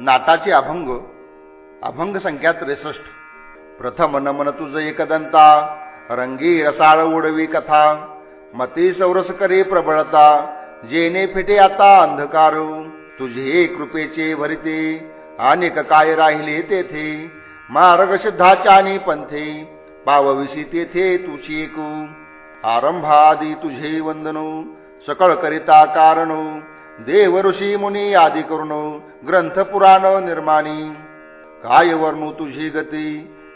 नाटाचे अभंग अभंग संख्या त्रेसष्ट. प्रथम नमन तुझ एकदंता रंगी रसाळ उडवी कथा मती सौरस करे प्रबळता जेने फिटे आता अंधकार तुझे कृपेचे भरिते अनेक काय राहिले तेथे मार्ग सिद्धाच्या आणि पंथे पावविशी तेथे तुझी एकू आरंभादी तुझे वंदनो सकळ करिता कारण देव ऋषी मुनी आदी करून ग्रंथ पुराण निर्माणी. काय वर्णू तुझी गती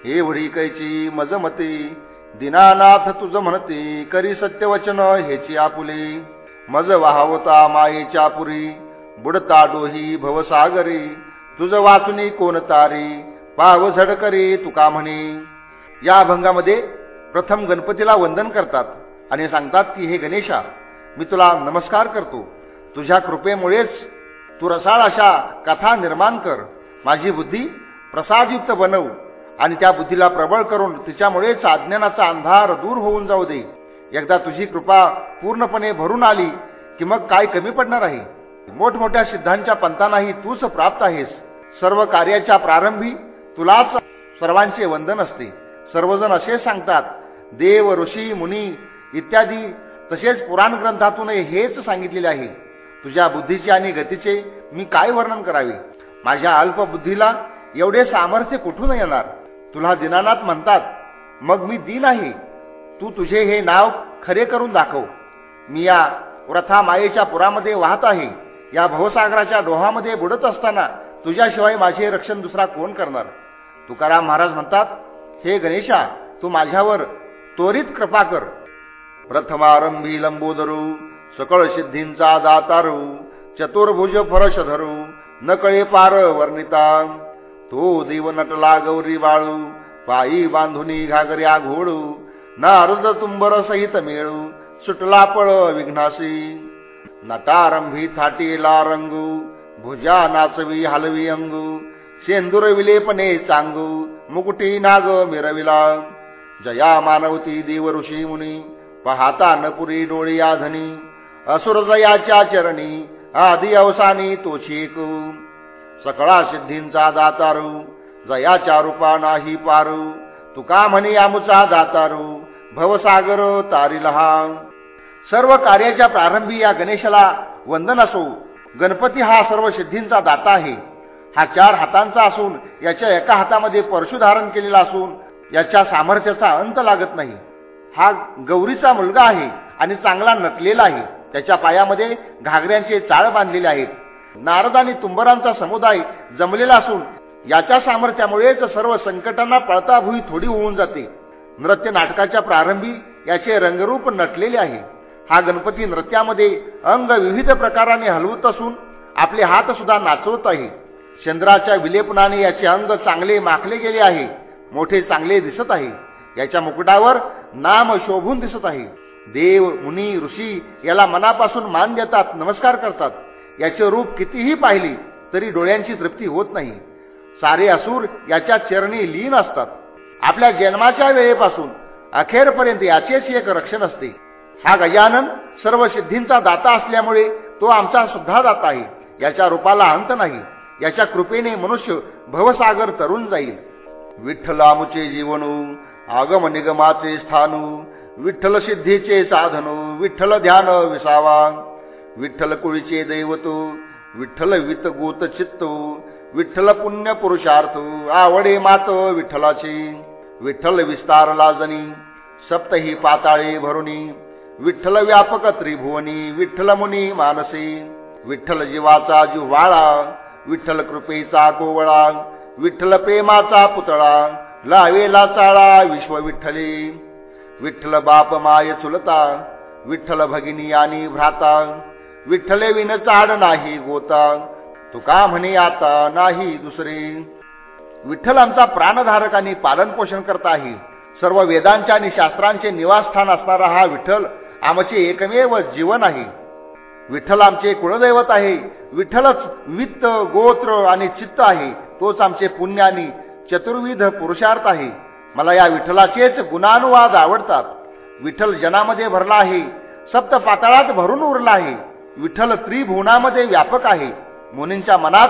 एवढी कैची मजमती. दिनानाथ तुझ म्हणते करी सत्यवचन हेची आपुले. मज वाहवता मायेच्या पुरी बुडता डोही भवसागरी. तुझ वाचुनी कोण तारी पाव झडकरी तुका म्हणे. या अभंगामध्ये प्रथम गणपतीला वंदन करतात आणि सांगतात की हे गणेशा मी तुला नमस्कार करतो. तुझ्या कृपेमुळेच तू रसाळ अशा कथा निर्माण कर. माझी बुद्धी प्रसादयुक्त बनव आणि त्या बुद्धीला प्रबळ करून तिच्यामुळेच अज्ञानाचा अंधार दूर होऊन जाऊ दे. एकदा तुझी कृपा पूर्णपणे भरून आली की मग काय कमी पडणार आहे? मोठमोठ्या सिद्धांच्या पंथांनाही तूच प्राप्त आहेस. सर्व कार्याच्या प्रारंभी तुलाच सर्वांचे वंदन असते. सर्वजण असे सांगतात देव ऋषी मुनी इत्यादी तसेच पुराण ग्रंथातूनही हेच सांगितलेले आहे. तुझ्या बुद्धीचे आणि गतीचे मी काय वर्णन करावे? माझ्या अल्प बुद्धीला एवढे सामर्थ्य कुठून येणार? तुला दिनानाथ म्हणतात मग मी दिन आहे तू तुझे हे नाव खरे करून दाखव. मी या व्रथा मायेच्या पुरामध्ये वाहत आहे. या भवसागराच्या डोहामध्ये बुडत असताना तुझ्याशिवाय माझे रक्षण दुसरा कोण करणार? तुकाराम महाराज म्हणतात हे गणेशा तू माझ्यावर त्वरित कृपा कर. प्रथमारंभी लंबोदरू सकळ सिद्धींचा दातारू चतुर्भुज फरश धरू नकळे पार वर्णिता. तो देव नटला गौरी बाळू पायी बांधुनी घागऱ्या घोळू नारद तुंबर सहित मेळू सुटला पळ विघ्नासी नटारंभी थाटीला रंगू भुजा नाचवी हलवी अंगू शेंदूर विलेपणे चांगू मुकुटी नाग मिरविला. जया मानवती देव ऋषी मुनी पाहता नपुरी डोळी आधनी असुरजयाच्या चरणी आधी अवसानी तोची सकळा सिद्धींचा दातारू जयाच्या रूपा नाही पारू. तुका म्हणी आमुचा दातारू भवसागर तारी लहान. सर्व कार्याच्या प्रारंभी या गणेशाला वंदन असो. गणपती हा सर्व सिद्धींचा दाता आहे. हा चार हातांचा असून याच्या एका हातामध्ये परशु धारण केलेला असून याच्या सामर्थ्याचा अंत लागत नाही. हा गौरीचा मुलगा आहे आणि चांगला नटलेला आहे. त्याच्या पायामध्ये घागऱ्यांचे चाळ बांधलेले आहेत. नारद आणि तुंबरांचा समुदाय जमलेला असून याच्या सामर्थ्यामुळेच सर्व संकटांना पळताभुई थोडी होऊन जाते. नृत्य नाटकाच्या प्रारंभी याचे रंगरूप नटलेले आहे. हा गणपती नृत्यामध्ये अंग विविध प्रकाराने हलवत असून आपले हात सुद्धा नाचवत आहे. चंद्राच्या विलेपनाने याचे अंग चांगले माखले गेले आहे. मोठे चांगले दिसत आहे. याच्या मुकुटावर नाम शोभून दिसत आहे. देव मुनी ऋषी याला मनापासून मान देतात नमस्कार करतात. याचे रूप कितीही पाहिली तरी डोळ्यांची तृप्ती होत नाही. सारे असुर याच्या चरणी लीन असतात. आपल्या जन्माच्या वेळेपासून अखेरपर्यंत याचेच एक रक्षण असते. हा गजानन सर्व सिद्धींचा दाता असल्यामुळे तो आमचा सुद्धा दाता आहे. याच्या रूपाला अंत नाही. याच्या कृपेने मनुष्य भवसागर तरुण जाईल. विठ्ठलामुचे जीवनू आगम निगमाचे स्थानू विठ्ठल सिद्धीचे साधनू विठ्ठल ध्यान विसावा. विठ्ठल कुळीचे दैवतो विठ्ठल वित गोत चित्तो विठ्ठल पुण्य पुरुषार्थ आवडे मात विठ्ठलाची. विठ्ठल विस्तार लाजनी सप्तही पाताळे भरुनी विठ्ठल व्यापक त्रिभुवनी विठ्ठल मुनी मानसी. विठ्ठल जीवाचा जिव्हाळा विठ्ठल कृपेचा कोवळा विठ्ठल प्रेमाचा पुतळा लावेला चाळा विश्व विठ्ठले विठ्ठल बाप माय चुलता विठ्ठल भगिनी आणि भ्राता विठ्ठले विन चाड नाही गोता तुका म्हणे आता नाही दुसरे. विठ्ठल आमचा प्राणधारक आणि पालन पोषण करता आहे. सर्व वेदांच्या आणि शास्त्रांचे निवासस्थान असणारा हा विठ्ठल आमचे एकमेव जीवन आहे. विठ्ठल आमचे कुळदैवत आहे. विठ्ठलच वित्त गोत्र आणि चित्त आहे. तोच आमचे पुण्य आणि चतुर्विध पुरुषार्थ आहे. मला या विठ्ठलाचेच गुणानुवाद आवडतात. विठ्ठल जनामध्ये भरला आहे सप्त पाताळात भरून उरला आहे. विठ्ठल त्रिभुवनामध्ये व्यापक आहे. मुनींच्या मनात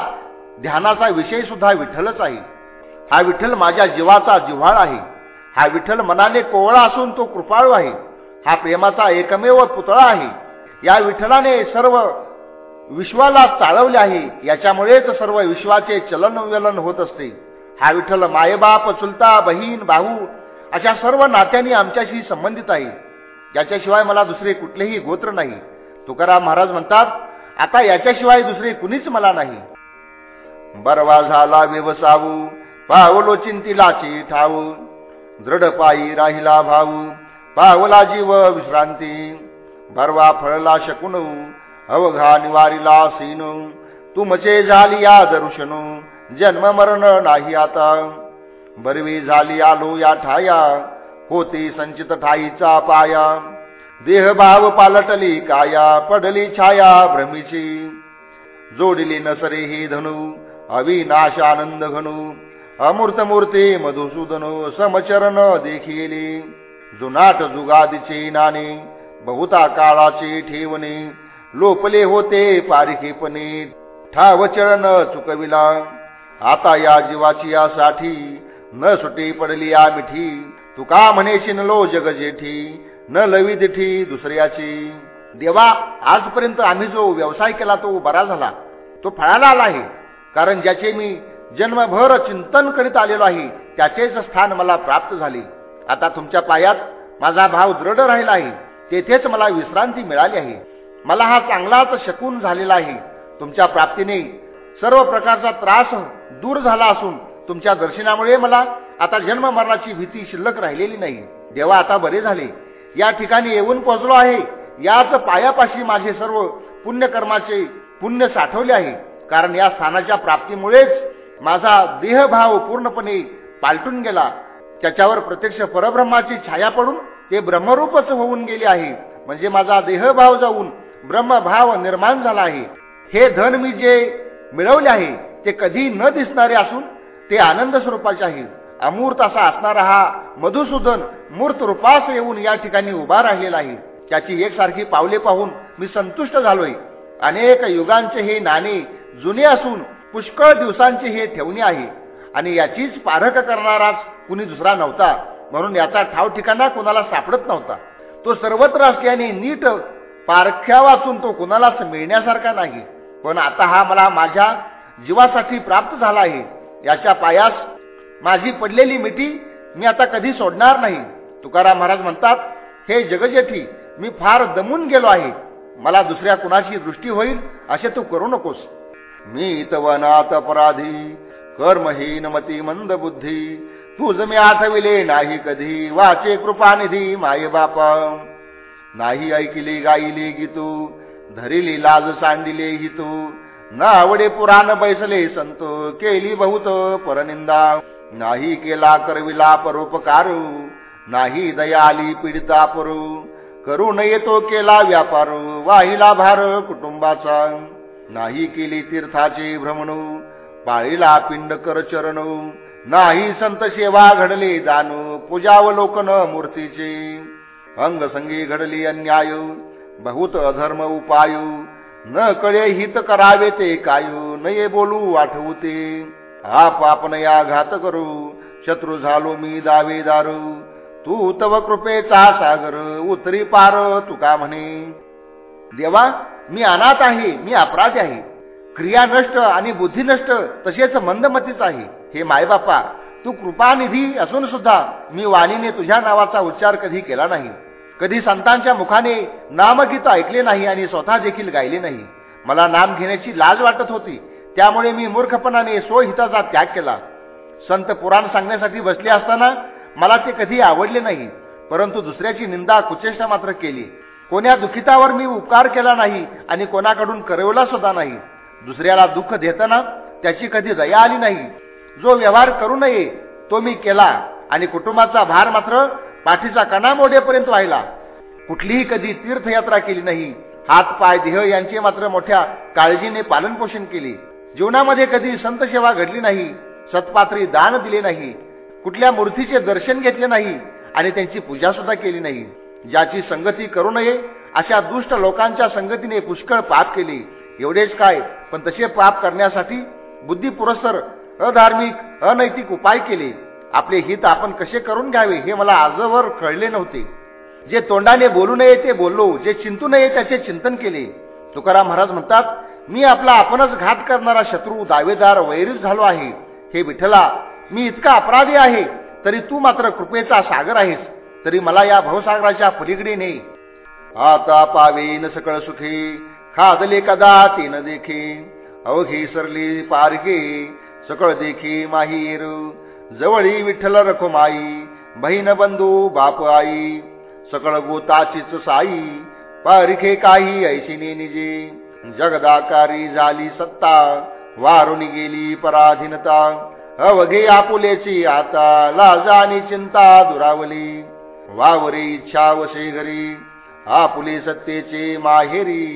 ध्यानाचा विषय सुद्धा विठ्ठलच आहे. हा विठ्ठल माझ्या जीवाचा जिव्हाळ आहे. हा विठ्ठल मनाने कोवळा असून तो कृपाळू आहे. हा प्रेमाचा एकमेव पुतळा आहे. या विठ्ठलाने सर्व विश्वाला चालवले आहे. याच्यामुळेच सर्व विश्वाचे चलनवलन होत असते. हा विठ्ठल मायबाप चुलता बहीण भाऊ अशा सर्व नात्यांनी आमच्याशी संबंधित आहे. याच्याशिवाय मला दुसरे कुठलेही गोत्र नाही. तुकाराम महाराज म्हणतात आता याच्याशिवाय दुसरे कुणीच मला नाही. बरवा झाला व्यवसावू पावलो चिंतिलाची ठाऊ दृढ पायी राहिला भाऊ पावला जीव विश्रांती बरवा फळला शकून अवघा निवारीला सीनू तुमचे झाली या दर्शनू जन्म मरण नाही आता. बरवी झाली आलो या ठाया होती संचित ठाईचा पाया. देहभाव पालटली काया पडली छाया भ्रमीची. जोडली नसरे ही धनु अविनाश आनंद घनु. अमूर्त मूर्ती मधुसूदन समचरण देखिली. जुनाट जुगादीचे नाणे बहुता काळाचे ठेवणे. लोपले होते पारिखेपणे ठाव चरण चुकविला. आता या जीवाची यासाठी न सुटी पडली या मिठी. तुका म्हणेशी नलो जग जेठी? न लवी दिठी दुसऱ्याची. देवा आजपर्यंत आम्ही जो व्यवसाय केला तो बरा झाला. तो फळाला आला आहे. कारण ज्याचे मी जन्मभर चिंतन करीत आलेलो आहे त्याचेच स्थान मला प्राप्त झाले. आता तुमच्या पायात माझा भाव दृढ राहिला आहे. तेथेच मला विश्रांती मिळाली आहे. मला हा चांगलाच शकून झालेला आहे. तुमच्या प्राप्तीने सर्व प्रकारचा त्रास दूर झाला असून तुमच्या दर्शनामुळे मला आता जन्म मरणाची भीती शिल्लक राहिलेली नाही. देवा आता बरे झाले. या ठिकाणी येऊन पोहोचलो आहे. याच पायापाशी माझे सर्व पुण्यकर्माचे पुण्य साठवले आहे. कारण या स्थानाच्या प्राप्तीमुळेच माझा देहभाव पूर्णपणे पालटून गेला. त्याच्यावर प्रत्यक्ष परब्रह्माची छाया पडून ते ब्रह्मरूपच होऊन गेले आहे. म्हणजे माझा देहभाव जाऊन ब्रह्मभाव निर्माण झाला आहे. हे धन मी जे मिळवले आहे ते कधी न दिसणारे असून ते आनंद स्वरूपाचे आहे अमूर्त असा असणारा हा मधुसूदन मूर्त रूपास येऊन या ठिकाणी उभा राहिलेला आहे त्याची एकसारखी पावले पाहून मी संतुष्ट झालोय. अनेक युगांचे हे नाणे जुने असून पुष्कळ दिवसांचे हे ठेवणे आहे. आणि याचीच पारख करणाराच कुणी दुसरा नव्हता. म्हणून याचा ठाव ठिकाणा कुणाला सापडत नव्हता. तो सर्वत्र असल्याने नीट पारख्या वाचून तो कुणालाच मिळण्यासारखा नाही. पण आता हा मला माझ्या जीवासाठी प्राप्त झाला आहे. याच्या पायास माझी पडलेली मिठी मी आता कधी सोडणार नाही. तुकाराम महाराज म्हणतात हे जगजेठी मी फार दमून गेलो आहे. मला दुसऱ्या कुणाची दृष्टी होईल असे तू करू नकोस. मी तवनात अपराधी कर्महीन मती मंद बुद्धी तुझ मी आठविले नाही कधी वाचे कृपानिधी माये बापा. नाही ऐकिले गाईले गीतू धरिली लाज सांडिले हितू न आवडे पुराण बैसले संत केली बहुत परनिंदा. नाही केला करविला परोपकारू नाही दयाली पीडिता परू. करू नये तो केला व्यापार वाहिला भार कुटुंबाचा. नाही केली तीर्थाचे भ्रमणू पाळीला पिंड कर चरणू. नाही संत सेवा घडले जाणू पूजावलोकन मूर्तीचे. अंगसंगी घडली अन्याय बहुत अधर्म उपाय. न कळे हित करावे ते कायू नये बोलू आठवते हा पाप या घात करू शत्रू झालो मी दावे दारू. तू तव कृपेचा सागर उतरी पार तुका म्हणे. देवा मी अनाथ आहे मी अपराध आहे. क्रिया नष्ट आणि बुद्धी नष्ट तसेच मंदमतीच आहे. हे मायबापा तू कृपानिधी असून सुद्धा मी वाणीने तुझ्या नावाचा उच्चार कधी केला नाही. कधी संतांच्या मुखाने नामगीत ऐकले नाही आणि स्वतः देखील गायले नाही. मला नाम घेण्याची लाज वाटत होती. त्यामुळे मी मूर्खपणाने स्वहिताचा त्याग केला. संत पुराण सांगण्यासाठी बसले असताना मला ते कधी आवडले नाही परंतु दुसऱ्याची निंदा कुचेष्टा मात्र केली. कोण्या दुखितावर मी उपकार केला नाही आणि कोणाकडून करवला सुद्धा नाही. दुसऱ्याला दुःख देताना त्याची कधी दया आली नाही. जो व्यवहार करू नये तो मी केला आणि कुटुंबाचा भार मात्र पाठीचा कणा मोडेपर्यंत व्हायला कुठलीही कधी तीर्थयात्रा केली नाही. हात पाय देह यांचे मात्र मोठ्या काळजीने पालनपोषण केले. जीवनामध्ये कधी संत सेवा घडली नाही सत्पात्री दान दिले नाही कुठल्या मूर्तीचे दर्शन घेतले नाही आणि त्यांची पूजा सुद्धा केली नाही. ज्याची संगती करू नये अशा दुष्ट लोकांच्या संगतीने पुष्कळ पाप केले. एवढेच काय पण तसे पाप करण्यासाठी बुद्धी पुरस्सर अधार्मिक अनैतिक उपाय केले. आपले हित आपण कसे करून घ्यावे हे मला आजवर कळले नव्हते. जे तोंडाने बोलू नये ते बोललो जे चिंतू नये त्याचे चिंतन केले. तुकाराम महाराज म्हणतात मी आपला आपणच घात करणारा शत्रू दावेदार वैरीच झालो आहे. हे विठला मी इतका अपराधी आहे तरी तू मात्र कृपेचा सागर आहेस तरी मला या भवसागराच्या पलीकडे ने. आता पावेन सकळ सुखी खादले कदा तीन देखे अवघी सरली पारगे सकळ देखी माहीर. जवळी विठ्ठल रखुमाई बहीण बंधू बाप आई सकळ गोताचीच साई पारिखे काही ऐशिनी निजे जगदाकारी झाली सत्ता वारुनी गेली पराधीनता अवघे आपुलेची आता लाजा आणि चिंता दुरावली वावरी इच्छा वसे घरी आपुले सत्तेचे माहेरी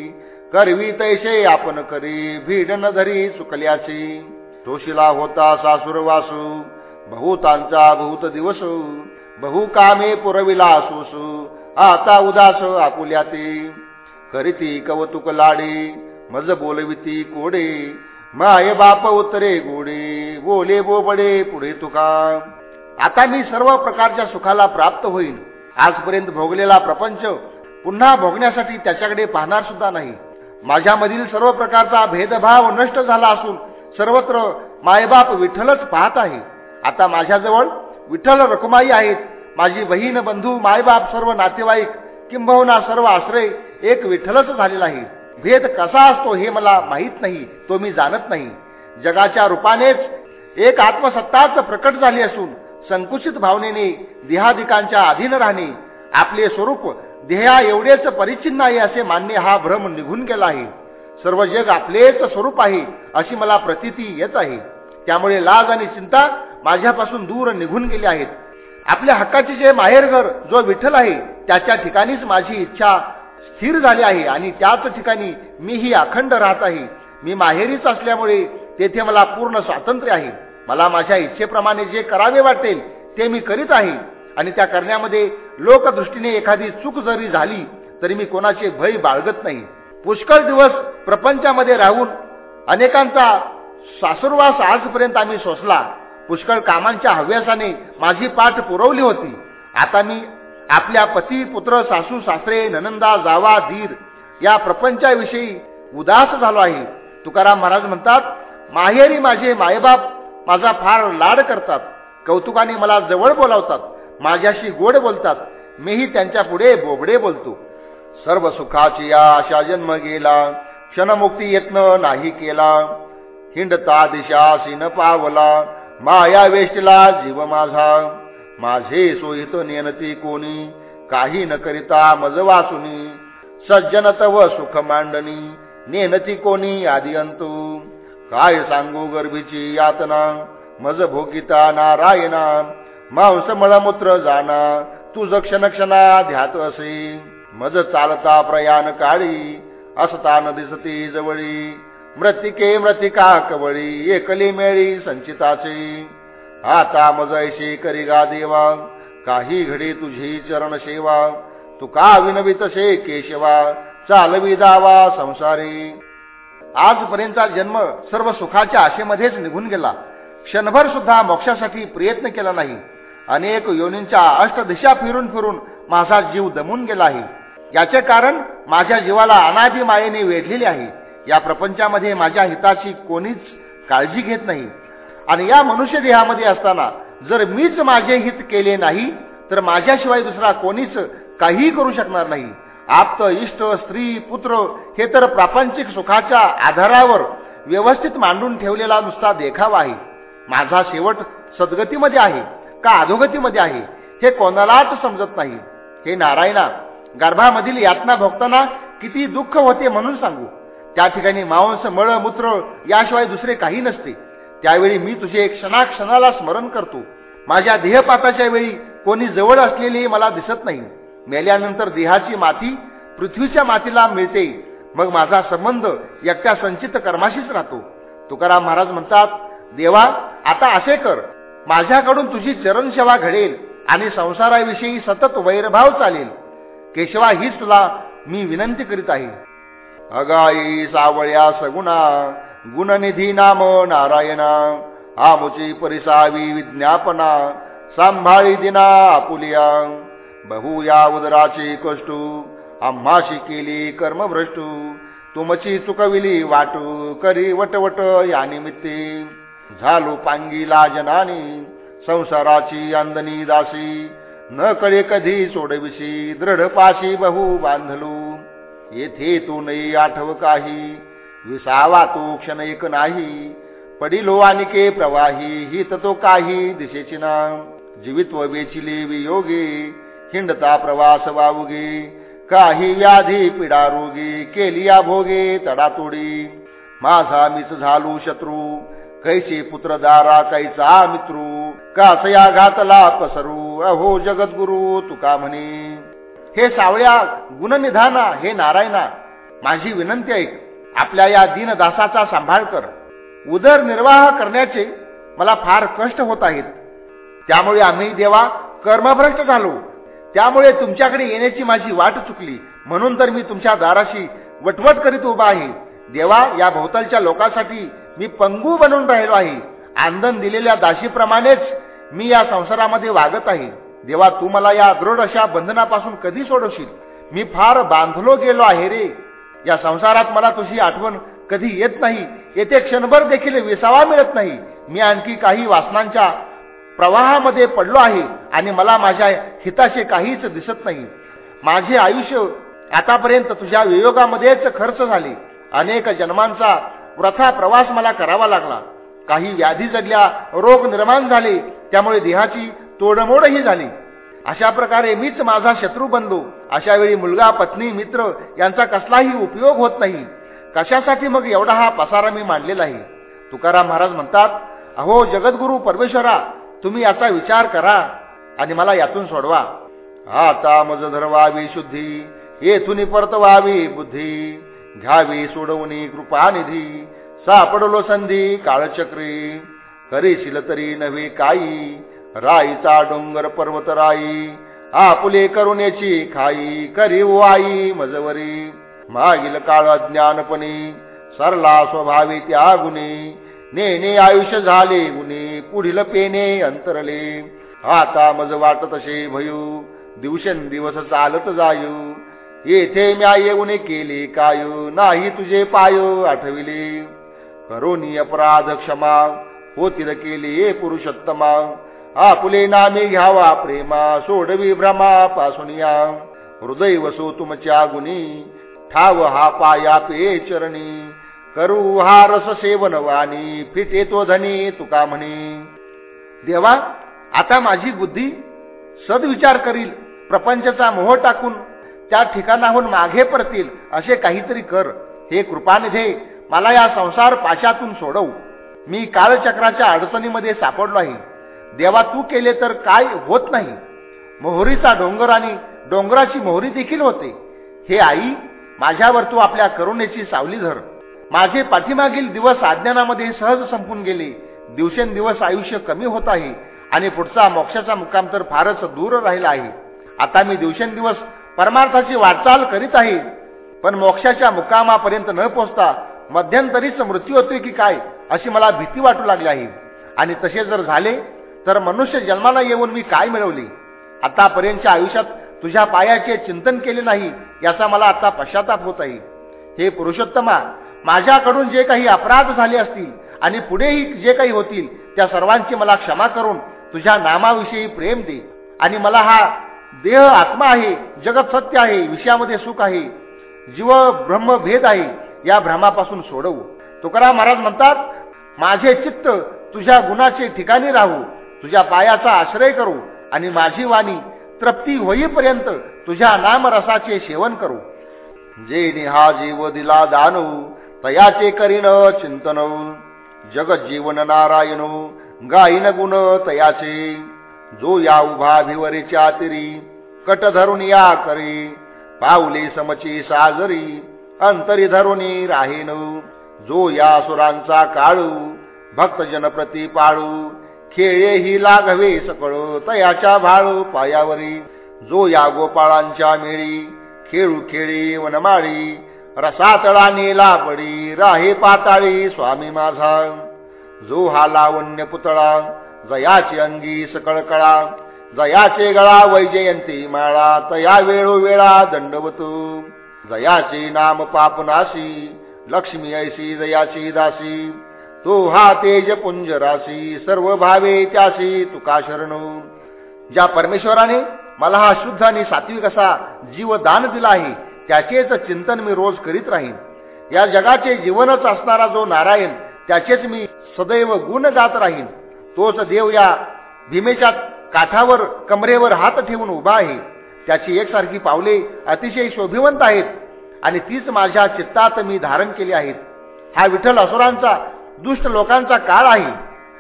करवी तैसे आपण करी भीड न धरी चुकल्याची तोशिला होता सासुर वासू बहुतांचा बहुत दिवस बहु कामे पुरविला असोस आता उदास आपुल्याते करीती कवतुक लाडे मज बोलविती कोडे माय बाप उतरे गोडे बोले बोबडे पुढे तुका. आता मी सर्व प्रकारच्या सुखाला प्राप्त होईल आजपर्यंत भोगलेला प्रपंच पुन्हा भोगण्यासाठी त्याच्याकडे पाहणार सुद्धा नाही. माझ्यामधील सर्व प्रकारचा भेदभाव नष्ट झाला असून सर्वत्र मायबाप विठ्ठलच पाहत आहे. आता माझ्याजवळ विठ्ठल रखुमाई आहेत. माझी बहीण बंधू मायबाप सर्व नातेवाईक किंबहुना सर्व आश्रय एक विठ्ठलच झालेला आहे. भेद कसा असतो हे मला माहीत नाही तो मी जाणत नाही. जगाच्या रूपानेच एक आत्मसत्ताच प्रकट झाली असून संकुचित भावनेने देहादिकांच्या अधीन राहणे आपले स्वरूप देहा एवढेच परिचिन्न आहे असे मानणे हा भ्रम निघून गेला आहे. सर्व जग आपलेच स्वरूप आहे अशी मला प्रतीती येत आहे. त्यामुळे लाज आणि चिंता माझ्यापासून दूर निघून गेले आहेत. आपल्या हक्काचे जे माहेरघर जो विठ्ठल आहे त्याच्या ठिकाणीच माझी इच्छा स्थिर झाली आहे आणि त्याच ठिकाणी मीही अखंड राहत आहे. मी माहेरीच असल्यामुळे तेथे मला पूर्ण स्वातंत्र्य आहे. मला माझ्या इच्छेप्रमाणे जे करावे वाटेल ते मी करीत आहे. आणि त्या करण्यामध्ये लोकदृष्टीने एखादी चूक जरी झाली तरी मी कोणाचे भय बाळगत नाही. पुष्कळ दिवस प्रपंचामध्ये राहून अनेकांचा सासुरवास आजपर्यंत आम्ही सोसला. पुष्कळ कामांच्या हव्यासाने माझी पाठ पुरवली होती. आता मी आपल्या पती पुत्र सासू सासरे ननंदा जावा धीर या प्रपंचाविषयी उदास झालो आहे. तुकाराम महाराज म्हणतात माहेरी माझे मायबाप माझा फार लाड करतात. कौतुकाने मला जवळ बोलावतात. माझ्याशी गोड बोलतात. मीही त्यांच्या पुढे बोबडे बोलतो. सर्व सुखाची या आशा जन्म गेला क्षणमुक्ती यत्न नाही केला. हिंडता दिशा न पावला. माया वेष्टीला जीव माझा. माझे सोयीत नेनती कोणी? काही न करिता मज वाचुनी. सज्जन तव सुख मांडणी. नेनती कोणी आदी अंतू. काय सांगू गर्भीची यातना? मज भोगिता नारायणा. मांस मळमूत्र जाना. तुझ क्षण क्षणा ध्यात असे. मज चालता प्रयाण काळी. असता न दिसती जवळी. मृतिके मृतिका कवळी एकली मेळी संचिताची. आता मजैशी करी गा देवा काही घडी तुझी चरण सेवा तू का विनवितसे केशवा चालवी दावा संसारी. आजपर्यंतचा जन्म सर्व सुखाच्या आशेमध्येच निघून गेला. क्षणभर सुद्धा मोक्षासाठी प्रयत्न केला नाही. अनेक योनींच्या अष्टदिशा फिरून फिरून माझा जीव दमून गेला आहे याचे कारण माझ्या जीवाला अनादि मायेने वेढलेले आहे. या प्रपंचामध्ये माझ्या हिताची कोणीच काळजी घेत नाही. आणि या मनुष्य देहामध्ये असताना जर मीच माझे हित केले नाही तर माझ्याशिवाय दुसरा कोणीच काहीही करू शकणार नाही. आप्त इष्ट स्त्री पुत्र हे तर प्रापंचिक सुखाच्या आधारावर व्यवस्थित मांडून ठेवलेला नुसता देखावा आहे. माझा शेवट सद्गतीमध्ये आहे का अधोगतीमध्ये आहे हे कोणालाच समजत नाही. हे नारायणा गर्भामधील यातना भोगताना किती दुःख होते म्हणून सांगू. त्या ठिकाणी मांस मळ मूत्र याशिवाय दुसरे काही नसते. त्यावेळी मी तुझे क्षणाक्षणाला स्मरण करतो. माझ्या देहपाताच्या वेळी कोणी जवळ असलेली मला दिसत नाही. मेल्यानंतर देहाची माती पृथ्वीच्या मातीला मिळते. मग माझा संबंध एकट्या संचित कर्माशीच राहतो. तुकाराम महाराज म्हणतात देवा आता असे कर. माझ्याकडून तुझी चरणसेवा घडेल आणि संसाराविषयी सतत वैरभाव चालेल. केशवा हीच तुला मी विनंती करीत आहे. अगाई सावळ्या सगुणा गुणनिधी नाम नारायणा आमुची परिसावी विज्ञापना सांभाळी दिना आपुलिया. बहु या उदराचे कष्टू आम्हाशी केली कर्मभ्रष्टू तुमची चुकविली वाटू करी वटवट या निमित्ते. झालो पांगी लाजनानी संसाराची अंदनी दासी न कळे कधी सोडविशी दृढ पाशी बहु बांधलू. येथे तो नाही आठव काही. विसावा तो क्षण एक नाही. पडिलो आणिके प्रवाही हित तो काही दिशेची ना. जीवित्व वेचिले वियोगे हिंडता प्रवास वावगे. काही व्याधी पिडा रोगी केलिया भोगे तडातोडी माझा मीच झालो शत्रू कैसे पुत्र दारा कैचा मित्रू. कासया घातला पसरू अहो जगद्गुरु तुका म्हणे. हे सावळ्या गुणनिधाना हे नारायणा माझी विनंती ऐक आपल्या या दीनदासाचा सांभाळ कर. उदरनिर्वाह करण्याचे मला फार कष्ट होत आहेत. त्यामुळे आम्ही देवा कर्मभ्रष्ट झालो. त्यामुळे तुमच्याकडे येण्याची माझी वाट चुकली. म्हणून तर मी तुमच्या दाराशी वटवट करीत उभा आहे. देवा या भोवतालच्या लोकांसाठी मी पंगू बनून राहिलो आहे. आंदन दिलेल्या दाशीप्रमाणेच मी या संसारामध्ये वागत आहे. देवा तू मला या दृढ अशा बंधनापासून कधी सोडवशील? मी फार बांधलो गेलो आहे रे. या संसारात मला तुझी आठवण कधी येत नाही येथे क्षणभर देखील विसावा मिळत नाही. मी आणखी काही वासनांच्या प्रवाहामध्ये पडलो आहे आणि मला माझ्या हिताचे काहीच दिसत नाही. माझे आयुष्य आतापर्यंत तुझ्या वियोगामध्येच खर्च झाले. अनेक जन्मांचा व्रथा प्रवास मला करावा लागला. काही व्याधी जगल्या रोग निर्माण झाले. त्यामुळे देहाची तोडमोडही झाली. अशा प्रकारे मीच माझा शत्रू बनलो. अशा वेळी मुलगा पत्नी मित्र यांचा कसलाही उपयोग होत नाही. कशासाठी मग एवढा हा पसारा मी मांडलेला आहे? तुकाराम महाराज म्हणतात अहो जगद्गुरु परमेश्वरा तुम्ही याचा विचार करा आणि मला यातून सोडवा. आता मज धरवावी शुद्धी येथून परतवावी बुद्धी. घ्यावी सोडवणी कृपानिधी सापडलो संधी काळचक्री. करीशील तरी नव्हे काही. राईचा डोंगर पर्वत राई आपुले करुण्याची खाई करी आई मजवरी. मागील काळ अज्ञानपणी सरला स्वभावी त्या गुणी नेने आयुष्य झाले गुणे पुढील पेने अंतरले. आता मज वाटत तसे भयू दिवसेंदिवस चालत जायू. येथे म्या येऊन केले कायू नाही तुझे पायो आठविले. करोनी अपराध क्षमा होतील केले पुरुषोत्तमा. आपुले नामे घ्यावा प्रेमा सोडवी भ्रमा पासून या. हृदय वसो तुमच्या गुणी ठाव हा पाया पे चरणी. करू हा रस सेवन वाणी फिटे तो धनी तुका म्हणे. देवा आता माझी बुद्धी सदविचार करील प्रपंचचा मोह टाकून त्या ठिकाणाहून मागे पडतील असे काहीतरी कर. हे कृपानिधे मला या संसार पाशातून सोडवू. मी कालचक्राच्या अडचणीमध्ये सापडलो आहे. देवा तू केले तर काय होत नाही? मोहरीचा डोंगर आणि डोंगराची मोहरी देखील होते. हे आई माझ्यावर तू आपल्या करुणेची सावली धर. माझे पाठीमागील दिवस अज्ञानामध्ये सहज संपून गेले. दिवसेंदिवस आयुष्य कमी होत आहे आणि पुढचा मोक्षाचा मुक्काम तर फारच दूर राहिला आहे. आता मी दिवसेंदिवस परमार्थाची वाटचाल करीत आहे. पण मोक्षाच्या मुक्कामापर्यंत न पोचता मध्यंतरीच मृत्यू होतोय की काय अशी मला भीती वाटू लागली आहे. आणि तसे जर झाले तर मनुष्य जन्माला येऊन मी काय मिळवले? आतापर्यंतच्या आयुष्यात तुझ्या पायाचे चिंतन केले नाही याचा मला आता पश्चाताप होत आहे. हे पुरुषोत्तमा माझ्याकडून जे काही अपराध झाले असतील आणि पुढेही जे काही होतील त्या सर्वांची मला क्षमा करून तुझ्या नामाविषयी प्रेम दे. आणि मला हा देह आत्मा आहे जगत सत्य आहे विषयामध्ये सुख आहे जीव ब्रह्म भेद आहे या भ्रमापासून सोडवू. तुकाराम महाराज म्हणतात माझे चित्त तुझ्या गुणाचे ठिकाणी राहू. तुझ्या पायाचा आश्रय करू आणि माझी वाणी तृप्ती होईपर्यंत तुझ्या नामरसाचे सेवन करू. जे निहा जीव दिला दानू तयाचे करीन चिंतन. जगजीवन नारायण गायीन गुण तयाचे. जो या उभा भिवरीच्या तिरी कट धरून या करी. पावले समची साजरी अंतरी धरुनी राहीन. जो या सुरांचा काळू भक्तजन प्रती पाळू खेळे ही लागवे सकळ तयाच्या भाळू पायावरी. जो या गोपाळांच्या मेळी खेळू खेळी वनमाळी. रसातळा नेला पडी राहे पाताळी स्वामी माझा. जो हा लावण्य पुतळा जयाची अंगी सकळ कळा. जयाचे गळा वैजयंती माळा तया वेळोवेळा दंडवतो. जयाचे नाम पापनाशी लक्ष्मी ऐशी जयाची दासी. तो हा तेज पुंज राशी सर्व भावे त्याशी तुका शरण. ज्या परमेश्वराने मला हा शुद्ध आणि सात्विक असा जीव दान दिला आहे त्याचेच चिंतन मी रोज करीत राहीन. या जगाचे जीवनच असणारा जो नारायण त्याचेच मी सदैव गुण गात राहीन. तोच देव या भीमेच्या काठावर कमरेवर हात ठेवून उभा आहे. त्याची एकसारखी पावले अतिशय शोभिवंत आहेत आणि तीच माझ्या चित्तात मी धारण केली आहेत. हा विठ्ठल असुरांचा दुष्ट लोकांचा काळ आहे.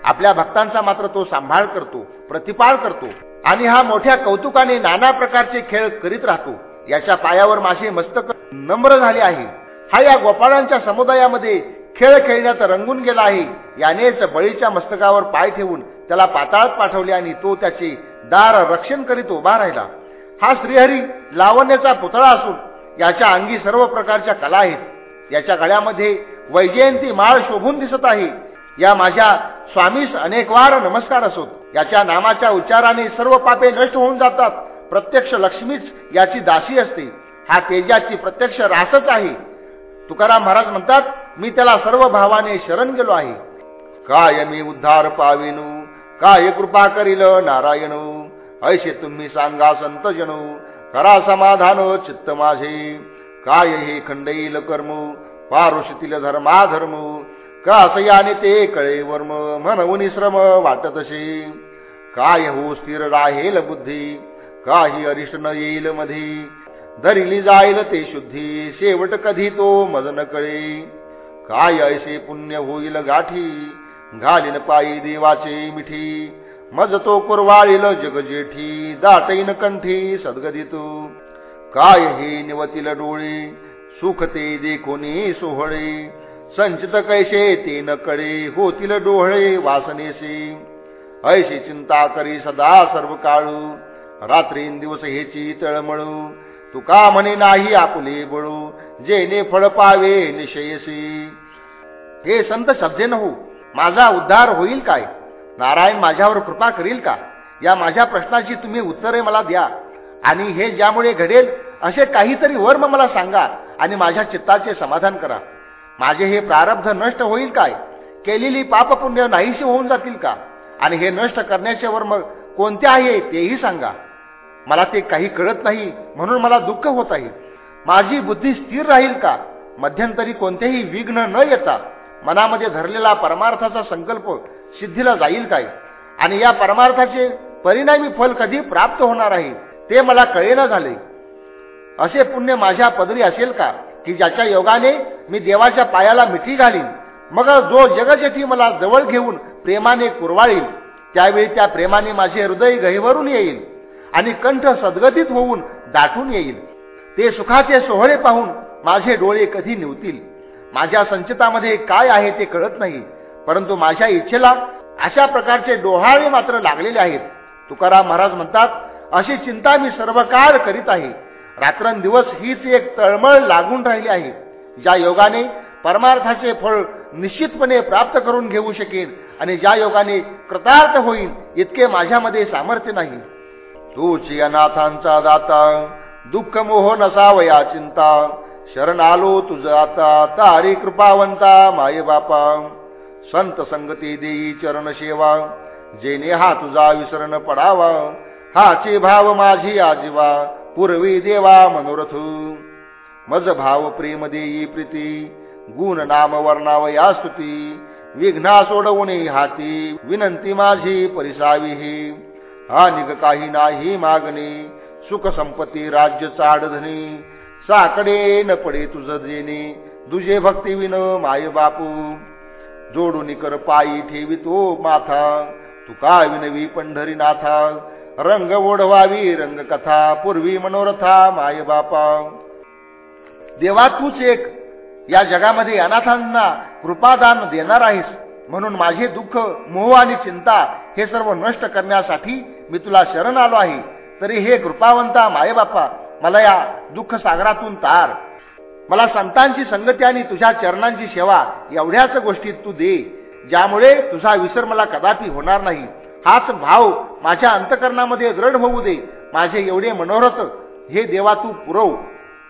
आपल्या भक्तांचा मात्र तो सांभाळ करतो प्रतिपाळ करतो. आणि हा मोठ्या कौतुकाने नाना प्रकारचे खेळ करीत राहतो. याच्या पायावर माझे मस्तक नम्र झाले आहे. हा या गोपाळांच्या समुदायामध्ये खेळ खेळण्यात रंगून गेला आहे. यानेच बळीच्या मस्तकावर पाय ठेवून त्याला पाताळात पाठवले आणि तो त्याचे दार रक्षण करीत उभा राहिला. हा श्रीहरी लावण्याचा पुतळा असून याच्या अंगी सर्व प्रकारच्या कला आहेत. याच्या गळ्यामध्ये वैजयंती माळ शोभून दिसत आहे. या माझ्या स्वामीस अनेकवार नमस्कार असोत. याच्या नामाच्या उच्चाराने सर्व पापे नष्ट होऊन जातात. प्रत्यक्ष लक्ष्मीच याची दासी असते. हा तेजाची प्रत्यक्ष रासच आहे. तुकाराम महाराज म्हणतात मी त्याला सर्व भावाने शरण गेलो आहे. काय मी उद्धार पाविनू? काय कृपा करील नारायण? ऐसे तुम्ही सांगा संत जनू. करा समाधान चित्त माझे. काय हे खंडईल कर्म? पारुषतील धर्माधर्म का असयाने ते कळे वर्म म्हणून श्रम वाटतशी काय हो स्थिर राहेल बुद्धी काही अरिष्ट न येईल मधी. धरिली जाईल ते शुद्धी शेवट कधी तो मज न कळे. काय ऐसे पुण्य होईल गाठी घालीन पायी देवाचे मिठी. मज तो कुरवाळील जगजेठी दाटईन कंठी सद्गदितू काय हे निवतील डोळे सुख ते देखोनी सोहळे संचित कैसे ते न कळे होतील डोहळे वासनेसे ऐशी चिंता करी सदा सर्व काळू रात्री दिवस हेची तळमळू. तुका म्हणे नाही आपले बळू जेने फळ पावे निशयसी. हे संत श्रद्धेन हो माझा उद्धार होईल काय? नारायण माझ्यावर कृपा करील का? या माझ्या प्रश्नाची तुम्ही उत्तरे मला द्या. आणि हे ज्यामुळे घडेल असे काहीतरी वर्म मला सांगा आणि माझ्या चित्ताचे समाधान करा. माझे हे प्रारब्ध नष्ट होईल काय? केलेली पापपुण्य नाहीशी होऊन जातील का? आणि हे नष्ट करण्याचे वर्म कोणते आहे तेही सांगा. मला ते काही कळत नाही म्हणून मला दुःख होत आहे. माझी बुद्धी स्थिर राहील का? मध्यंतरी कोणतेही विघ्न न येता मनामध्ये धरलेला परमार्थाचा संकल्प सिद्धीला जाईल काय? आणि या परमार्थाचे परिणामी फल कधी प्राप्त होणार आहे ते मला कळेना झाले. असे पुण्य माझ्या पदरी असेल का? की ज्याच्या योगाने मी देवाच्या पायाला मिठी घालीन. मग जो जगजेठी मला जवळ घेऊन प्रेमाने कुरवाळील त्यावेळी त्या प्रेमाने माझे हृदय गहिवरून येईल आणि कंठ सद्गतीत होऊन दाटून येईल. ते सुखाचे सोहळे पाहून माझे डोळे कधी निवतील? माझ्या संचितामध्ये काय आहे ते कळत नाही. परंतु माझ्या इच्छेला अशा प्रकारचे डोहाळे मात्र लागलेले आहेत. तुकाराम महाराज म्हणतात अशी चिंता मी सर्व करीत आहे. रात्रंदिवस हीच एक तळमळ लागून राहिली आहे. ज्या योगाने परमार्थाचे फळ निश्चितपणे प्राप्त करून घेऊ शकेन आणि ज्या योगाने कृतार्थ होईल इतके माझ्यामध्ये सामर्थ्य नाही. तूची अनाथांचा दाता दुःख मोह नसावया चिंता. शरण आलो तुझ आता तारी कृपावंता माये बापा. संत संगती देई चरण सेवा जेने हा तुझा विसरण पडावा. हाचे भाव माझी आजीवा. पूर्वी देवा मनोरथ. मज भाव प्रेम देई प्रीती गुण नाम वर्णावया स्तुती विघ्ना सोडवणे हाती विनंती माझी परिसावी हा. निग काही नाही मागणे सुख संपत्ती राज्य चाडधनी साकडे न पडे तुझ देणे तुझे भक्ती विन माय बापू. जोडून कर पायी ठेवितो माथा तुका विनवी पंढरीनाथा? रंग ओढवावी रंगकथा पूर्वी मनोरथा माय बापा. देवा तूच एक. या जगामध्ये अनाथांना कृपादान देणार आहेस. म्हणून माझे दुःख मोह आणि चिंता हे सर्व नष्ट करण्यासाठी मी तुला शरण आलो आहे. तरी हे कृपावंता मायबापा मला या दुःख सागरातून तार. मला संतांची संगती आणि तुझ्या चरणांची सेवा एवढ्याच गोष्टीत तू दे ज्यामुळे तुझा विसर मला कदापि होणार नाही. हाच भाव माझ्या अंतकरणामध्ये दृढ होऊ दे. माझे एवढे मनोरथ हे देवा तू पुरव.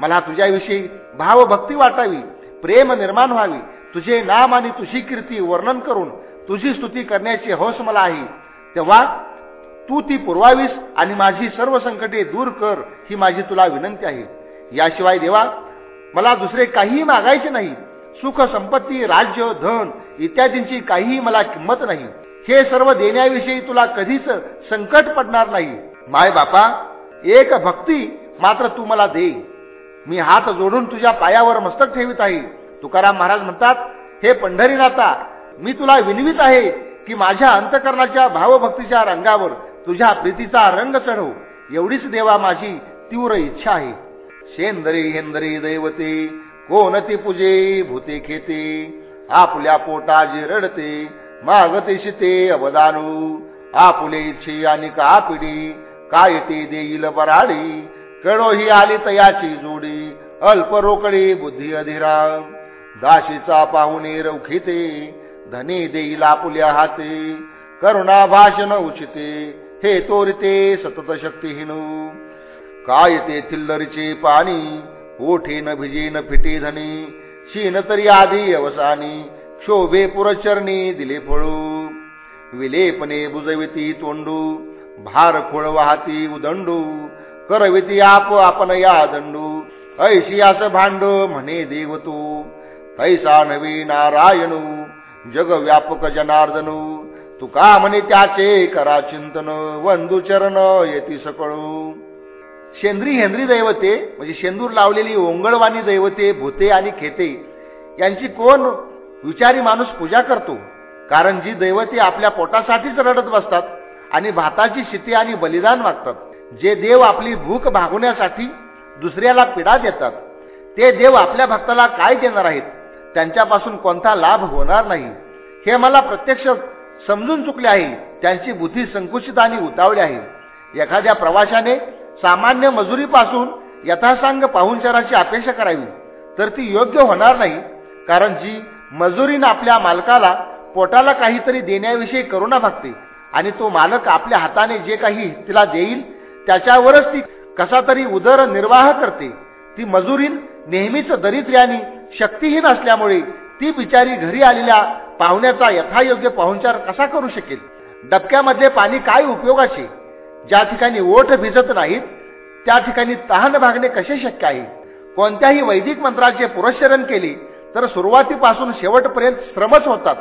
मला तुझ्याविषयी भावभक्ती वाटावी प्रेम निर्माण व्हावी. तुझे नाम आणि तुझी कीर्ती वर्णन करून तुझी स्तुती करण्याची हौस मला आहे. तेव्हा तू ती पुरवावीस आणि माझी सर्व संकटे दूर कर ही माझी तुला विनंती आहे. याशिवाय देवा मला दुसरे काहीही मागायचे नाही. सुख संपत्ती राज्य धन इत्यादींची काहीही मला किंमत नाही. हे सर्व देण्याविषयी तुला कधीच संकट पडणार नाही. माय बापा एक भक्ती मात्र तू मला दे. मी हात जोडून तुझ्या पायावर मस्तक ठेवित आहे. तुकाराम महाराज म्हणतात हे पंढरीनाथा मी तुला विनवीत आहे की माझ्या अंतकरणाच्या भावभक्तीच्या रंगावर तुझ्या प्रीतीचा रंग चढव. एवढीच देवा माझी तीव्र इच्छा आहे. शेंदरी हेंदरी दैवते कोणती पूजे भूते खेते आपल्या पोटा रडते मागतेशी ते अवदानू। आपुले इच्छी आणि का पिढी काय ते देईल बराडी कळो ही आली तयाची जोडी अल्प रोकडी बुद्धी अधिरा। दाशीचा पाहुणे रौखिते धनी देईल आपुल्या हाते। करुणा भाषण उचिते हे तोरिते सतत शक्तीहीनू। काय ते थिल्लरीचे पाणी ओठे न भिजे न फिटे धनी। शीन तरी आधी अवसानी शोभे पुरचरणी दिले फळू. विलेपणे बुजविती तोंडू. भार खोळ वाहती उदंडू. करविती आप आपण या दंडू. ऐशी अस भांड म्हणे देवतो. तैसा नवी नारायणू. जग व्यापक जनार्दनू. तुका म्हणे त्याचे करा चिंतन. वंदू चरण येती सकळू. शेंद्री हेंद्री दैवते म्हणजे शेंदूर लावलेली ओंगळवाणी दैवते भूते आणि खेते यांची कोण विचारी माणूस पूजा करतो कारण जी दैवते आपल्या पोटासाठीच रडत बसतात आणि भाताची शिती आणि बलिदान मागतात. जे देव आपली भूक भागवण्यासाठी दुसऱ्याला पिडा देतात ते देव आपल्या भक्ताला काय देणार आहेत? त्यांच्यापासून कोणता लाभ होणार नाही? हे मला प्रत्यक्ष समजून चुकले आहे. त्यांची बुद्धी संकुचित आणि उतावळी आहे. एखाद्या प्रवाशाने सामान्य मजुरीपासून यथासांग पाहुणचाराची अपेक्षा करावी तर ती योग्य होणार नाही कारण जी मजुरीनं आपल्या मालकाला पोटाला काहीतरी देण्याविषयी करुणा भागते आणि तो मालक आपल्या हाताने जे काही तिला देईल त्याच्यावरच ती कसा तरी उदरनिर्वाह करते. ती मजुरीन नेहमीच दरिद्र्यानी शक्तीहीन असल्यामुळे ती बिचारी घरी आलेल्या पाहुण्याचा यथायोग्य पाहुणचार कसा करू शकेल? डबक्यामधले पाणी काय उपयोगाचे? ज्या ठिकाणी ओठ भिजत नाहीत त्या ठिकाणी तहान भागणे कसे शक्य आहे? कोणत्याही वैदिक मंत्राचे पुरस्चरण केले तर सुरुवातीपासून शेवटपर्यंत श्रमच होतात.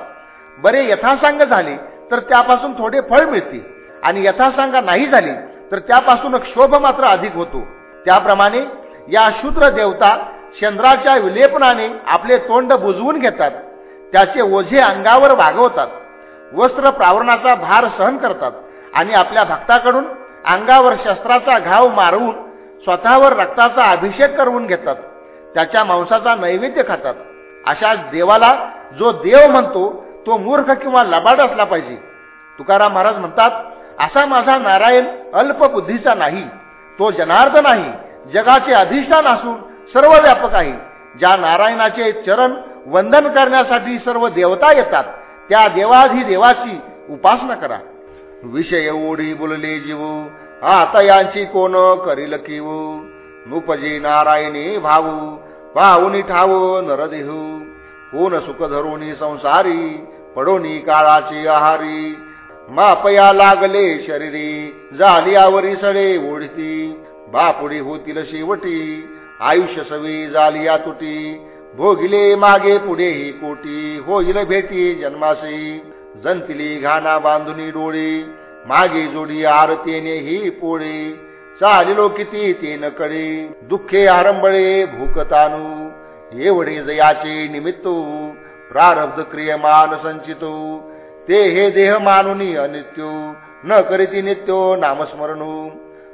बरे यथासांग झाले तर त्यापासून थोडे फळ मिळते आणि यथासांगा नाही झाली तर त्यापासून क्षोभ मात्र अधिक होतो. त्याप्रमाणे या शूद्र देवता चंद्राच्या विलेपनाने आपले तोंड बुजवून घेतात. त्याचे ओझे अंगावर वागवतात. वस्त्र प्रावरणाचा भार सहन करतात. आणि आपल्या भक्ताकडून अंगावर शस्त्राचा घाव मारवून स्वतःवर रक्ताचा अभिषेक करवून घेतात. त्याच्या मांसाचा नैवेद्य खातात. अशा देवाला जो देव म्हणतो तो मूर्ख किंवा लबाड असला पाहिजे. तुकाराम महाराज म्हणतात असा माझा नारायण अल्प बुद्धीचा नाही. तो जनार्दन नाही. जगाचे अधिष्ठान असून सर्व व्यापक आहे. ज्या नारायणाचे चरण वंदन करण्यासाठी सर्व देवता येतात त्या देवाधी देवाची उपासना करा. विषय ओढी बोलले जीव. आता यांची कोण करील किव? नुपजे नारायणी भाऊ. पाहुनी ठाव नरदेहू. कोण सुख धरुनी संसारी पडोनी काळाची आहारी. मापया लागले शरीरी झाली आवरी सडे ओढती. बापुडी होतील शेवटी आयुष्य सवी झाली या तुटी भोगिले मागे पुढे ही कोटी होईल भेटी जन्मासी जंतिली घाना बांधुनी डोळी मागे जोडी आरतीने ही पोळी. चालिलो किती ते न कळे. दुःखे आरंबळे भूकतानू. एवढे जयाचे निमित्त प्रारब्ध क्रियमान संचितो. ते हे देह मानुनी अनित्यो. न करीती नित्यो नामस्मरणू.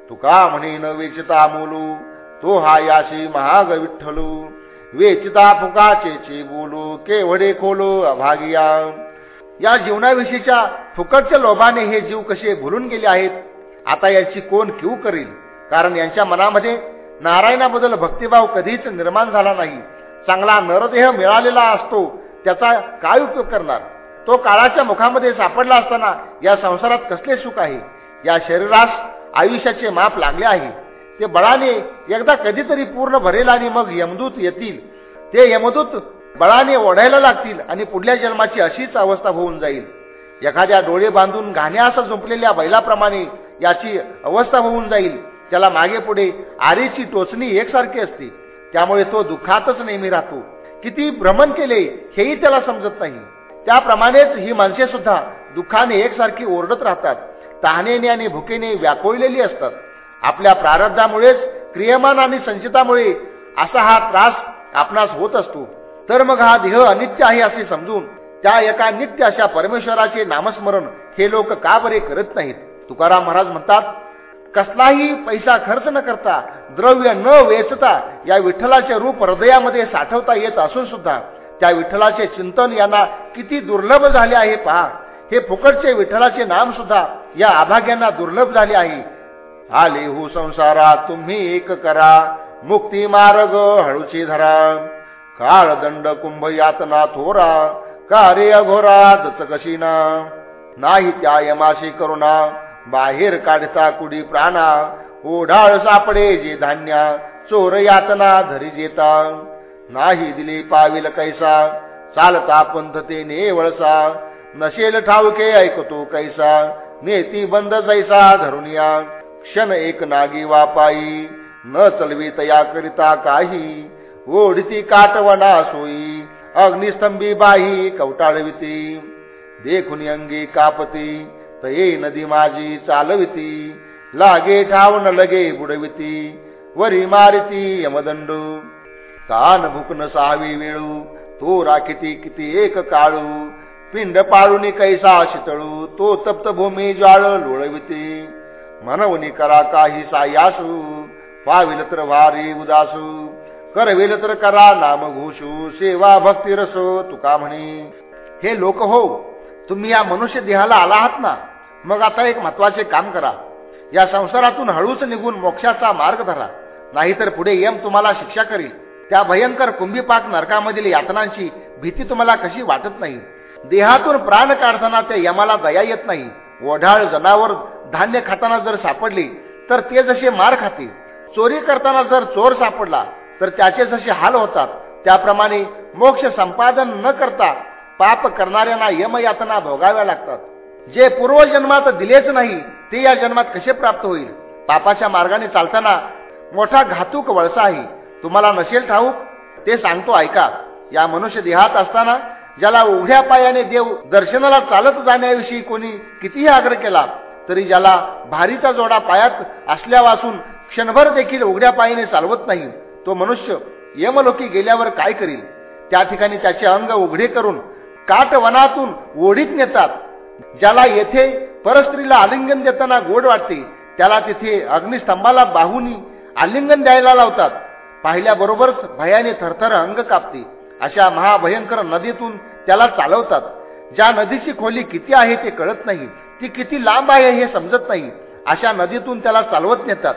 तुका म्हणे न वेचिता मोलू. तो हा याशी महाग विठ्ठलू. वेचिता फुकाचे बोलू. केवढे खोलो अभागिया. या जीवनाविषयीच्या फुकटच्या लोभाने हे जीव कसे भुलून गेले आहेत? आता याची कोण क्यू करील? कारण यांच्या मनामध्ये नारायणाबद्दल भक्तिभाव कधीच निर्माण झाला नाही. चांगला नरदेह मिळालेला असतो त्याचा काय उपयोग करणार? तो काळाच्या मुखामध्ये सापडला असताना या संसारात कसले सुख आहे? या शरीरास आयुष्याचे माप लागले आहे. ते बळाने एकदा कधीतरी पूर्ण भरेल आणि मग यमदूत येतील. ते यमदूत बळाने ओढायला लागतील आणि पुढल्या जन्माची अशीच अवस्था होऊन जाईल. एखाद्या डोळे बांधून घाण्यास झुंपलेल्या बैलाप्रमाणे याची अवस्था होऊन जाईल. त्याला मागे पुढे आरेची टोचणी एकसारखी असते. त्यामुळे तो दुःखातच नेहमी राहतो. किती भ्रमण केले हेही त्याला समजत नाही. त्याप्रमाणेच ही माणसे सुद्धा दुःखाने एकसारखी ओरडत राहतात. तहानेने आणि भुकेने व्याकोळलेली असतात. आपल्या प्रारब्धामुळेच क्रियमान आणि संचितामुळे असा हा त्रास आपणास होत असतो. तर मग हा देह अनित्य आहे असे समजून त्या एका नित्य अशा परमेश्वराचे नामस्मरण हे लोक का बरे करत नाहीत? तुकाराम महाराज म्हणतात कसलाही पैसा खर्च न करता द्रव्य न वेचता या विठ्ठलाचे रूप हृदयामध्ये साठवता येत असून सुद्धा त्या विठ्ठलाचे चिंतन यांना किती दुर्लभ झाले आहे पहा. हे फुकटचे विठ्ठलाचे नाम सुद्धा या आभाग्यांना दुर्लभ झाले आहे. आले हो संसारा तुम्ही एक करा. मुक्ती मार्ग हळूची धरा. काळ दंड कुंभ यातना थोरा. कार्य अघोरा दच कशीना नाही त्या यमाशी करुणा. बाहेर काढता कुडी प्राणा. ओढाळ सापडे जे धान्या चोर यातना धरी जेता. नाही दिली पाविल कैसा चालता पंथ ते नेवळसा. नशेल ठाऊके ऐकतो कैसा नेती बंद जैसा धरून या क्षण एक नागी वापाई न चलवी तया करिता काही. ओढती काटवना सोयी अग्निस्तंभी बाही कवटाळविती. देखून अंगी कापती तये नदी माझी चालविती. लागे ठाव न लगे बुडविती. वरी मारिती यमदंडू. कान भुकन सहावी वेळू. तो राखिती किती एक काळू. पिंड पाळूनी कैसा शितळू. तो तप्त भूमी ज्वाळ लोळविती. मनवनी करा काही सायासू. पाविल तर वारी उदासू. करविल तर करा नाम घोषू. सेवा भक्ती रसो तुका म्हणे. हे लोक हो तुम्ही या मनुष्य देहाला आला आहात ना? मग आता एक महत्त्वाचे काम करा. या संसारातून हळूच निघून मोक्षाचा मार्ग धरा. नाहीतर पुढे यम तुम्हाला शिक्षा करील. त्या भयंकर कुंभीपाक नरकामधील यातनांची भीती तुम्हाला कशी वाटत नाही? देहातून प्राण काढताना त्या यमाला दया येत नाही. ओढाळ जनावर धान्य खाताना जर सापडली तर ते जसे मार खाते चोरी करताना जर चोर सापडला तर त्याचे जसे हाल होतात. त्याप्रमाणे मोक्ष संपादन न करता पाप करणाऱ्यांना यमयातना भोगाव्या लागतात. जे पूर्वजन्मात दिलेच नाही ते या जन्मात कसे प्राप्त होईल? पापाच्या मार्गाने चालताना मोठा घातूक वळसा आहे. तुम्हाला नसेल ठाऊक? ते सांगतो ऐका. या मनुष्य देहात असताना ज्याला उघड्या पायाने देव दर्शनाला चालत जाण्याविषयी कोणी कितीही आग्रह केला तरी ज्याला भारीचा जोडा पायात असल्यापासून क्षणभर देखील उघड्या पायाने चालवत नाही तो मनुष्य यमलोकी गेल्यावर काय करील? त्या ठिकाणी त्याचे अंग उघडे करून काटवनातून ओढीत नेतात. ज्याला येथे परस्त्रीला आलिंगन देताना गोड वाटते त्याला तिथे अग्निस्तंभाला बाहूनी आलिंगन द्यायला लावतात. पाहिल्याबरोबरच भयाने थरथर अंग कापते. अशा महाभयंकर नदीतून त्याला चालवतात. ज्या नदीची खोली किती आहे ते कळत नाही. ती किती लांब आहे हे समजत नाही. अशा नदीतून त्याला चालवत नेतात.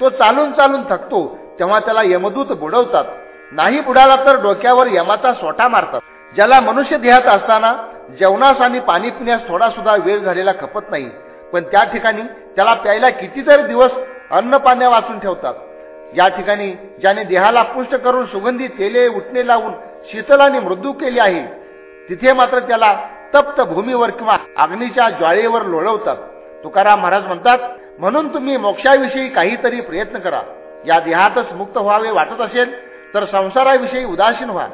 तो चालून चालून थकतो तेव्हा त्याला यमदूत बुडवतात. नाही बुडाला तर डोक्यावर यमाचा सोटा मारतात. ज्याला मनुष्य देहात असताना जेवणास आणि पाणी पिण्यास थोडा सुद्धा वेळ झालेला खपत नाही. पण त्या ठिकाणी त्याला प्यायला कितीतरी दिवस अन्न पाण्या वाचून ठेवतात. या ठिकाणी ज्याने देहाला पुष्ट करून सुगंधी तेले उठणे लावून शीतलाने मृदू केले आहे. तिथे मात्र त्याला तप्त भूमीवर किंवा अग्नीच्या ज्वाळेवर लोळवतात. तुकाराम महाराज म्हणतात म्हणून तुम्ही मोक्षाविषयी काहीतरी प्रयत्न करा. या देहातच मुक्त व्हावे वाटत असेल तर संसाराविषयी उदासीन व्हा.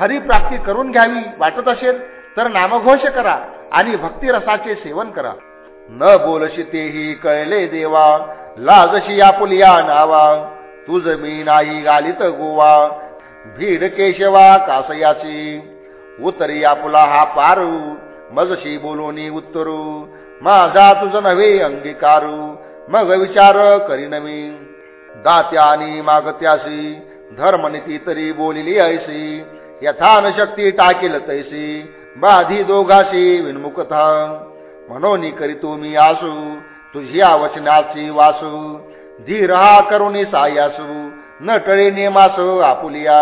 हरिप्राप्ती करून घ्यावी वाटत असेल तर नामघोष करा आणि भक्तिरसाचे सेवन करा. न बोलशी तेही कळले देवा लाजशी आपुलिया नावा. तुझ मी नाही गालित गोवा भीड केशवा कासयाची. उतरी आपुला हा पारू मजशी बोलोनी उत्तरू. माझा तुझ नव्हे अंगीकारू मग विचार करी नवी दात्या आणि मागत्यासी धर्मनीती तरी बोलिली ऐसी यथान शक्ती टाकेल तैसी. बाधी दोघाशी विनमुखता. म्हणून करीतो मी आसू तुझी वचनाची वासू. धीर हा करुणी सायासू न टळे नेमास आपुलिया.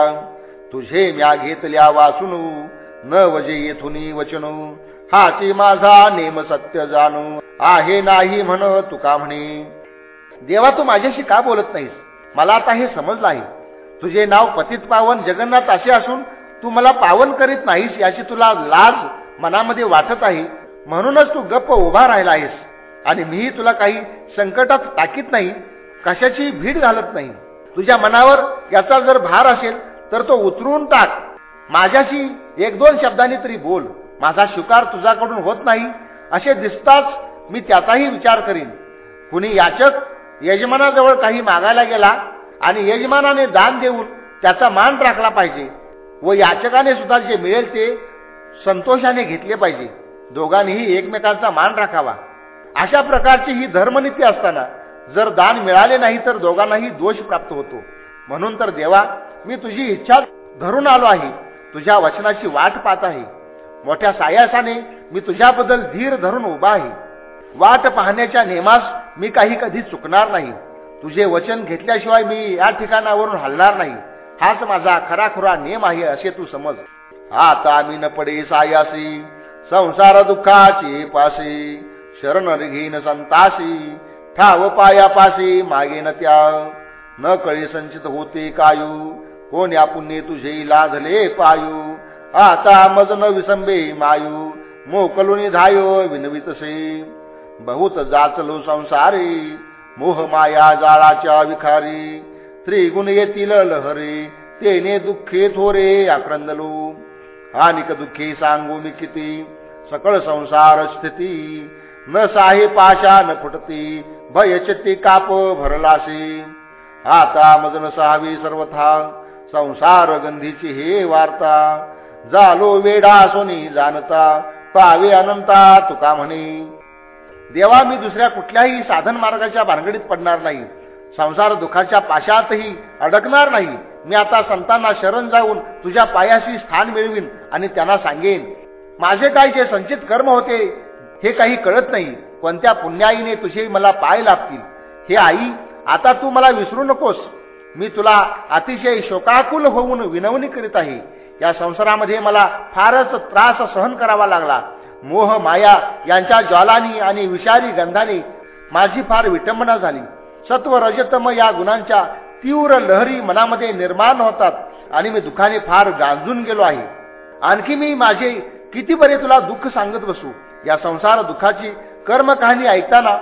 तुझे म्या घेतल्या वासुनू न वजे येथुनी वचनू. हाची माझा नेम सत्य जाणू आहे नाही म्हण तुका म्हणे. देवा तू माझ्याशी का बोलत नाहीस? मला आता हे समजलं आहे. तुझे नाव पतित पावन जगन्नाथ असे असून तू मला पावन करीत नाहीस याची तुला लाज मनामध्ये वाटत आहे. म्हणूनच तू गप्प उभा राहिला आहेस. आणि मीही तुला काही संकटात टाकीत नाही. कशाची भीड घालत नाही. तुझ्या मनावर याचा जर भार असेल तर तो उतरून टाक. माझ्याशी एक दोन शब्दांनी तरी बोल. माझा शिकार तुझ्याकडून होत नाही. असे दिसताच मी त्याचाही विचार करीन. कुणी याचक यजमानाजवळ काही मागायला गेला आणि यजमानाने दान देऊन त्याचा मान राखला पाहिजे. व याचकाने सुद्धा जे मिळेल ते संतोषाने घेतले पाहिजे. दोघांनीही एकमेकांचा मान राखावा. अशा प्रकारची ही धर्मनीती असताना जर दान मिळाले नाही तर दोघांनाही दोष प्राप्त होतो. म्हणून तर देवा मी तुझी इच्छा धरून आलो आहे. तुझ्या वचनाची वाट पाहत आहे. मोठ्या सायासाने मी तुझ्याबद्दल धीर धरून उभा आहे. वाट पाहण्याच्या नेमास मी काही कधी चुकणार नाही. तुझे वचन घेतल्याशिवाय मी या ठिकाणावरून हलणार नाही. हाच माझा खराखुरा नियम आहे असे तू समज. आता मी न पडे सायासी संसार दुःखाची पासी शरण घेईन संतासी ठाव पायापाशी मागे न त्या न कळे संचित होते कायू कोण्या पुण्य तुझे लाधले पायू. आता मज न विसंबे मायू मोकलुनी धायो विनवितसे बहुत जाचलो संसारी मोह माया जाळाच्या विखारी. त्रिगुण येतील लहरे तेने दुःखे थोरे आक्रंदलो. हानिक दुःखे सांगू मी किती? सकळ संसार स्थिती. न साहे पाशा न फुटती भयचती काप भरलासी. आता मजन सहावी सर्वथा संसार गंधीची हे वार्ता. जालो वेडा सोनी जाणता पावे अनंता तुका म्हणे. देवा मी दुसऱ्या कुठल्याही साधन मार्गाच्या भानगडीत पडणार नाही. संसार दुखाच्या पाशातही अडकणार नाही. मी आता संतांना शरण जाऊन तुझ्या पायाशी स्थान मिळवीन आणि त्यांना सांगेन. माझे काय जे संचित कर्म होते हे काही कळत नाही. कोणत्या पुण्याईने तुझे मला पाय लाभतील हे आई आता तू मला विसरू नकोस. मी तुला अतिशय शोकाकुल होऊन विनवणी करीत आहे. या संसारामध्ये मला फारच त्रास सहन करावा लागला. मोह माया यांच्या ज्वालानी आणि विषारी गंधाने माझी फार विटंबना झाली. सत्व रजतम या गुणांच्या तीव्र लहरी मनामध्ये निर्माण होतात आणि मी दुःखाने फार गांजून गेलो आहे. आणखी मी माझे किती बरे तुला दुःख सांगत बसू? या संसार दुःखाची कर्म कहाणी ऐकताना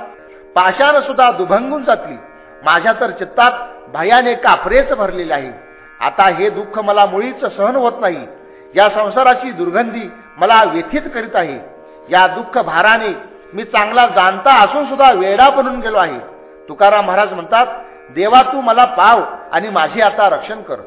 पाशानं सुद्धा दुभंगून जातली. माझ्या तर चित्तात भयाने कापरेच भरलेले आहे. आता हे दुःख मला मुळीच सहन होत नाही. या संसाराची दुर्गंधी मला व्यथित करीत आहे. या दुःख भाराने मी चांगला जाणता असून सुद्धा वेडा बनून गेलो आहे. तुकाराम महाराज म्हणतात देवा तू मला पाव आणि माझे आता रक्षण कर.